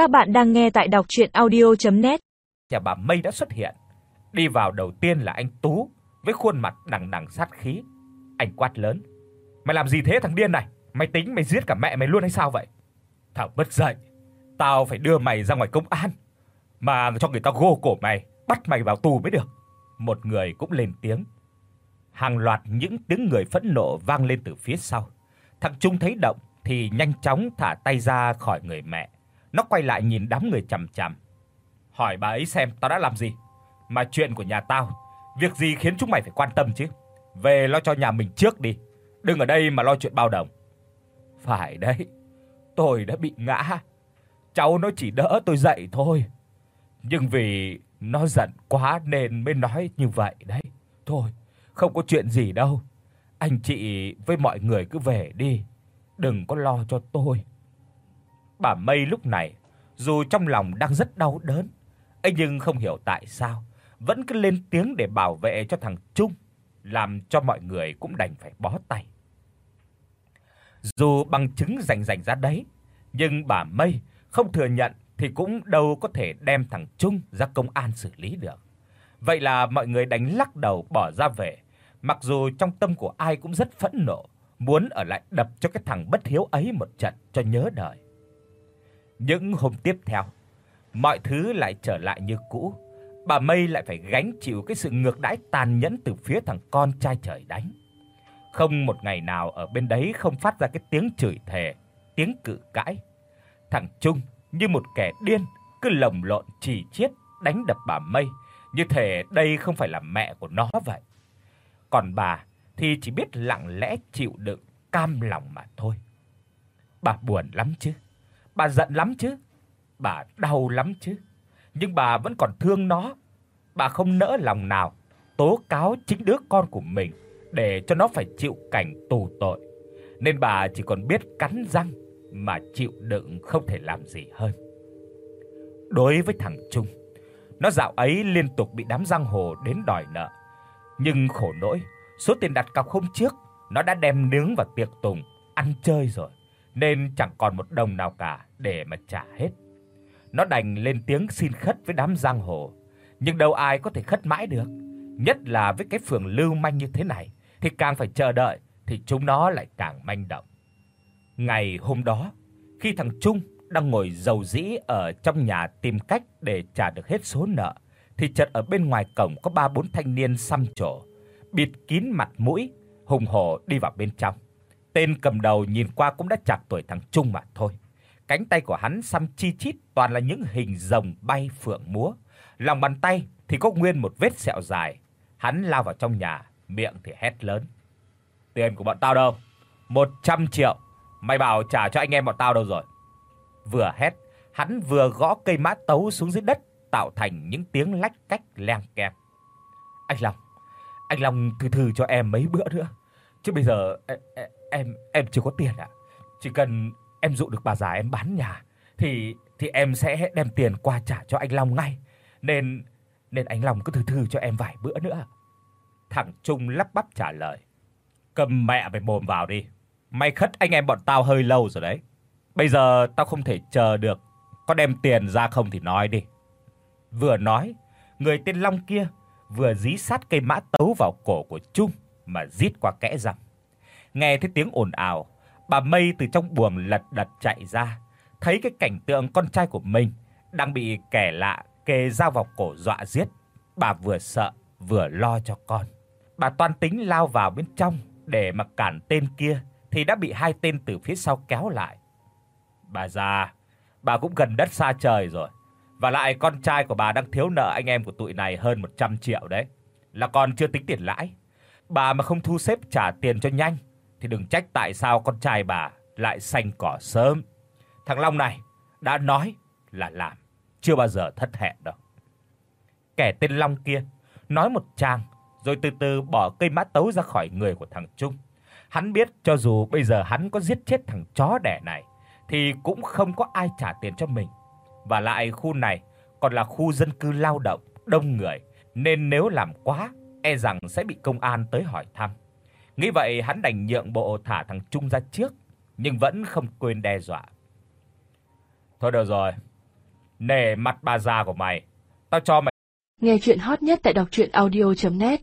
Các bạn đang nghe tại đọc audio net Nhà bà Mây đã xuất hiện. Đi vào đầu tiên là anh Tú với khuôn mặt đằng đằng sát khí. Anh quát lớn: "Mày làm gì thế thằng điên này? Mày tính mày giết cả mẹ mày luôn hay sao vậy? Thằng bất dạy, tao phải đưa mày ra ngoài công an mà cho người ta gô cổ mày, bắt mày vào tù mới được." Một người cũng lên tiếng. Hàng loạt những tiếng người phẫn nộ vang lên từ phía sau. Thằng Trung thấy động thì nhanh chóng thả tay ra khỏi người mẹ. Nó quay lại nhìn đám người chằm chằm. Hỏi bà ấy xem tao đã làm gì? Mà chuyện của nhà tao, việc gì khiến chúng mày phải quan tâm chứ? Về lo cho nhà mình trước đi, đừng ở đây mà lo chuyện bao đồng. Phải đấy, tôi đã bị ngã. Cháu nó chỉ đỡ tôi dậy thôi. Nhưng vì nó giận quá nên mới nói như vậy đấy. Thôi, không có chuyện gì đâu. Anh chị với mọi người cứ về đi, đừng có lo cho tôi. Bà Mây lúc này, dù trong lòng đang rất đau đớn, ấy nhưng không hiểu tại sao vẫn cứ lên tiếng để bảo vệ cho thằng Trung, làm cho mọi người cũng đành phải bó tay. Dù bằng chứng rành rành ra đấy, nhưng bà Mây không thừa nhận thì cũng đâu có thể đem thằng Trung ra công an xử lý được. Vậy là mọi người đánh lắc đầu bỏ ra về, mặc dù trong tâm của ai cũng rất phẫn nộ, muốn ở lại đập cho cái thằng bất hiếu ấy một trận cho nhớ đời. Những hôm tiếp theo, mọi thứ lại trở lại như cũ. Bà Mây lại phải gánh chịu cái sự ngược đãi tàn nhẫn từ phía thằng con trai trời đánh. Không một ngày nào ở bên đấy không phát ra cái tiếng chửi thề, tiếng cự cãi. Thằng Trung như một kẻ điên cứ lồng lộn chỉ chiết đánh đập bà Mây, như thể đây không phải là mẹ của nó vậy. Còn bà thì chỉ biết lặng lẽ chịu đựng, cam lòng mà thôi. Bà buồn lắm chứ. Bà giận lắm chứ. Bà đau lắm chứ. Nhưng bà vẫn còn thương nó. Bà không nỡ lòng nào tố cáo chính đứa con của mình để cho nó phải chịu cảnh tù tội. Nên bà chỉ còn biết cắn răng mà chịu đựng không thể làm gì hơn. Đối với thằng Trung, nó dạo ấy liên tục bị đám giang hồ đến đòi nợ. Nhưng khổ nỗi, số tiền đặt cọc hôm trước nó đã đem nướng vào tiệc tùng ăn chơi rồi, nên chẳng còn một đồng nào cả để mà trả hết. Nó đành lên tiếng xin khất với đám giang hồ, nhưng đâu ai có thể khất mãi được, nhất là với cái phường lưu manh như thế này thì càng phải chờ đợi thì chúng nó lại càng manh động. Ngày hôm đó, khi thằng Trung đang ngồi dầu dĩ ở trong nhà tìm cách để trả được hết số nợ thì chợt ở bên ngoài cổng có ba bốn thanh niên xăm trổ, bịt kín mặt mũi, hùng hổ đi vào bên trong. Tên cầm đầu nhìn qua cũng đã chạc tuổi thằng Trung mà thôi. Cánh tay của hắn xăm chi chít toàn là những hình rồng bay phượng múa, lòng bàn tay thì có nguyên một vết sẹo dài. Hắn lao vào trong nhà, miệng thì hét lớn: "Tiền của bọn tao đâu? 100 triệu. Mày bảo trả cho anh em bọn tao đâu rồi?" Vừa hét, hắn vừa gõ cây mã tấu xuống dưới đất tạo thành những tiếng lách cách leng keng. "Anh Long, anh Long thử thử cho em mấy bữa nữa, chứ bây giờ em em, em chưa có tiền ạ. Chỉ cần em dụ được bà già em bán nhà thì thì em sẽ đem tiền qua trả cho anh Long ngay. Nên nên anh Long cứ thư thư cho em vài bữa nữa." Thằng Trung lắp bắp trả lời. "Cầm mẹ về mồm vào đi. Mày khất anh em bọn tao hơi lâu rồi đấy. Bây giờ tao không thể chờ được, có đem tiền ra không thì nói đi." Vừa nói, người tên Long kia vừa dí sát cây mã tấu vào cổ của Trung mà rít qua kẽ răng. Nghe thấy tiếng ồn ào, bà Mây từ trong buồng lật đật chạy ra, thấy cái cảnh tượng con trai của mình đang bị kẻ lạ kề dao vào cổ dọa giết, bà vừa sợ vừa lo cho con. Bà toan tính lao vào bên trong để mà cản tên kia thì đã bị hai tên từ phía sau kéo lại. Bà già, bà cũng gần đất xa trời rồi. Và lại con trai của bà đang thiếu nợ anh em của tụi này hơn 100 triệu đấy, là còn chưa tính tiền lãi. Bà mà không thu xếp trả tiền cho nhanh thì đừng trách tại sao con trai bà lại xanh cỏ sớm. Thằng Long này đã nói là làm, chưa bao giờ thất hẹn đâu. Kẻ tên Long kia nói một tràng rồi từ từ bỏ cây mã tấu ra khỏi người của thằng Trung. Hắn biết cho dù bây giờ hắn có giết chết thằng chó đẻ này thì cũng không có ai trả tiền cho mình. Và lại khu này còn là khu dân cư lao động, đông người, nên nếu làm quá e rằng sẽ bị công an tới hỏi thăm. Nghĩ vậy hắn đành nhượng bộ thả thằng Trung ra trước, nhưng vẫn không quên đe dọa. Thôi được rồi, Nể mặt bà già của mày, tao cho mày Nghe truyện hot nhất tại doctruyenaudio.net